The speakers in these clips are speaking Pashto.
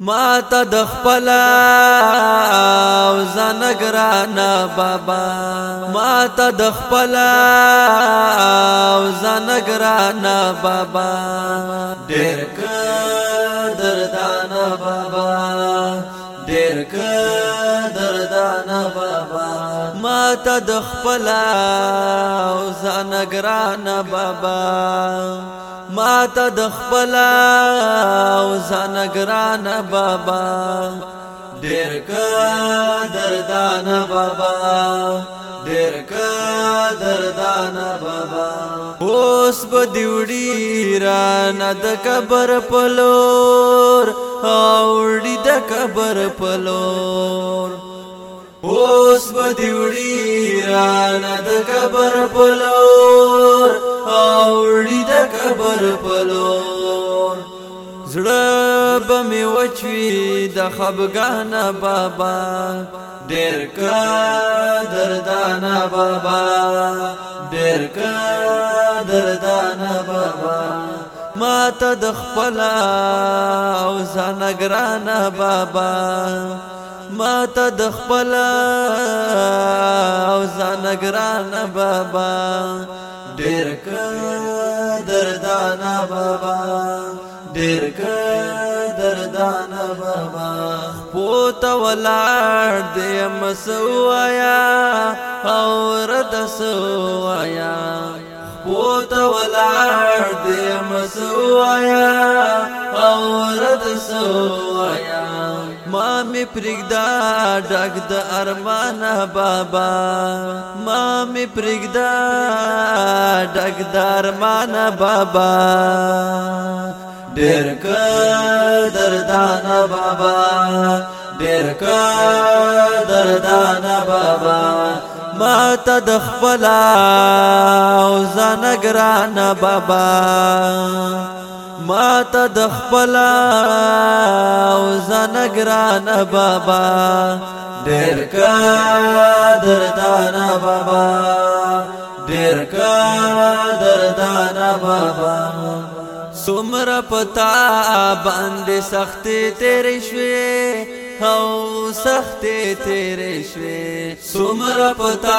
ما ته د خپل او زنګرانا بابا ما ته د خپل او زنګرانا بابا ډېر دردانا بابا ډېر دردانا بابا ما ته د خپل او زنګرانا بابا ما ته د خپل او زنګران بابا ډېر کا دردان بابا ډېر کا دردان بابا اوس په دیوړي را نه د قبر پلور او ډې د قبر پلور اوس په دیوړي را نه د قبر پلور چوي د خبګان بابا ډېر کا دردانا بابا ډېر کا دردانا بابا ما ته د خپل او زنګران بابا ما ته د خپل او زنګران بابا ډېر کا دردانا بابا ډېر کا ولاړ دې مسوایا او رد سوایا پوت ولاړ دې مسوایا او رد سوایا ما می پرګدا ډګ د ارمان بابا ما می پرګدا ډګ د ارمان بابا ډېر کا دردان بابا ډیر کا دردان بابا ما ته د خپل او زنګران بابا ما ته د خپل او زنګران بابا ډیر کا دردان بابا ډیر کا دردان بابا سمر پتا باندې سختي تیرې شوې او سختي تیرې شوې سمر پتا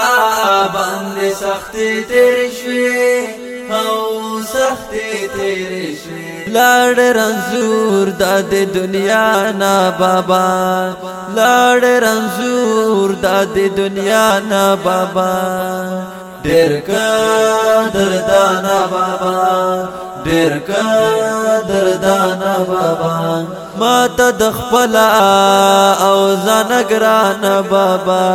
باندې سختي تیرې شوې او سختي تیرې شي لاړ رنزور د دنیا نا بابا لاړ رنزور د دنیا نا بابا ډېر کا دردانا بابا ډیر کا دردانا بابا ما ته د خپل او زنګران بابا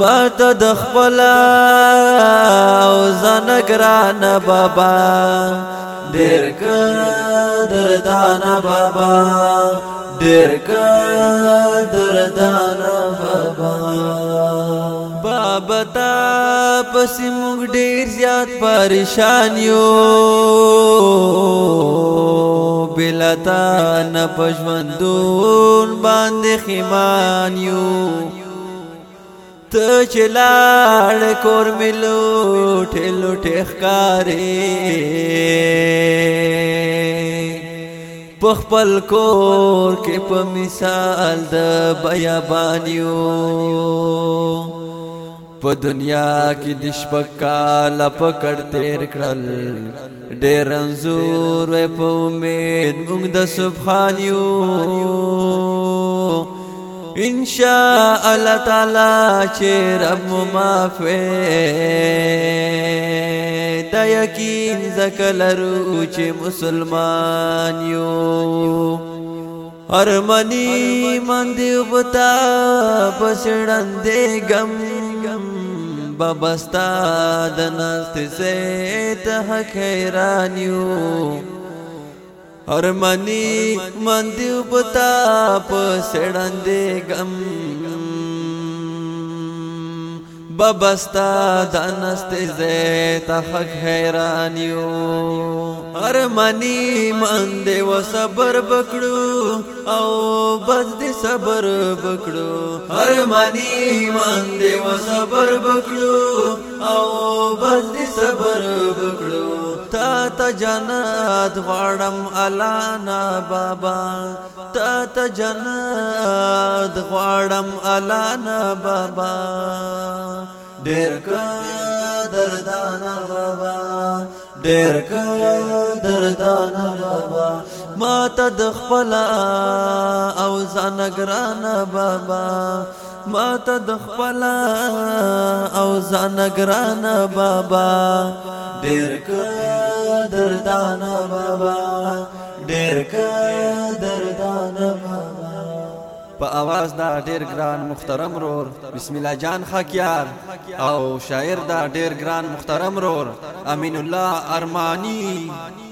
ما ته د خپل او زنګران بابا ډیر کا دردانا بابا ډیر کا دردانا بابا بابا تا پس موږ ډیر زیات پریشان یو بلتا نه پښوندون باندې خمان یو ته چلاړ کور ملو ټلو ټخکارې پخپل کور کې په مثال د بیابانیو په دنیا کې د شپکال پکړ تیر کړل ډېر انزور په امید موږ د سبحان یو ان شاء الله تعالی چې رب معافه د یقین زکلرو چې مسلمان یو ارمنی من دیو بتا پسڑن دے گم یم ببستا دنست نست حکیرانیو ارمانی حیرانیو ارمنی مندیو بتا په گم ببستا د انست زیت حق حیرانیو ارمانی من دی و صبر بکړو او بس دی صبر بکړو ارمانی من دی و صبر بکړو او بس دې صبر وکړو تا ته جنت غواړم الله نا بابا تا ته جنت غواړم الله نا بابا ډېر کا دردانا بابا ډېر کا دردانا بابا ما ته د خپل او ځان ګران بابا ما ته د خپل او زان گران بابا دیر کدر دان بابا دیر کدر دان بابا په आवाज دا ډیر ګران محترم رور بسم الله جان خاکيار او شاعر دا ډیر ګران محترم رور امین الله ارمانی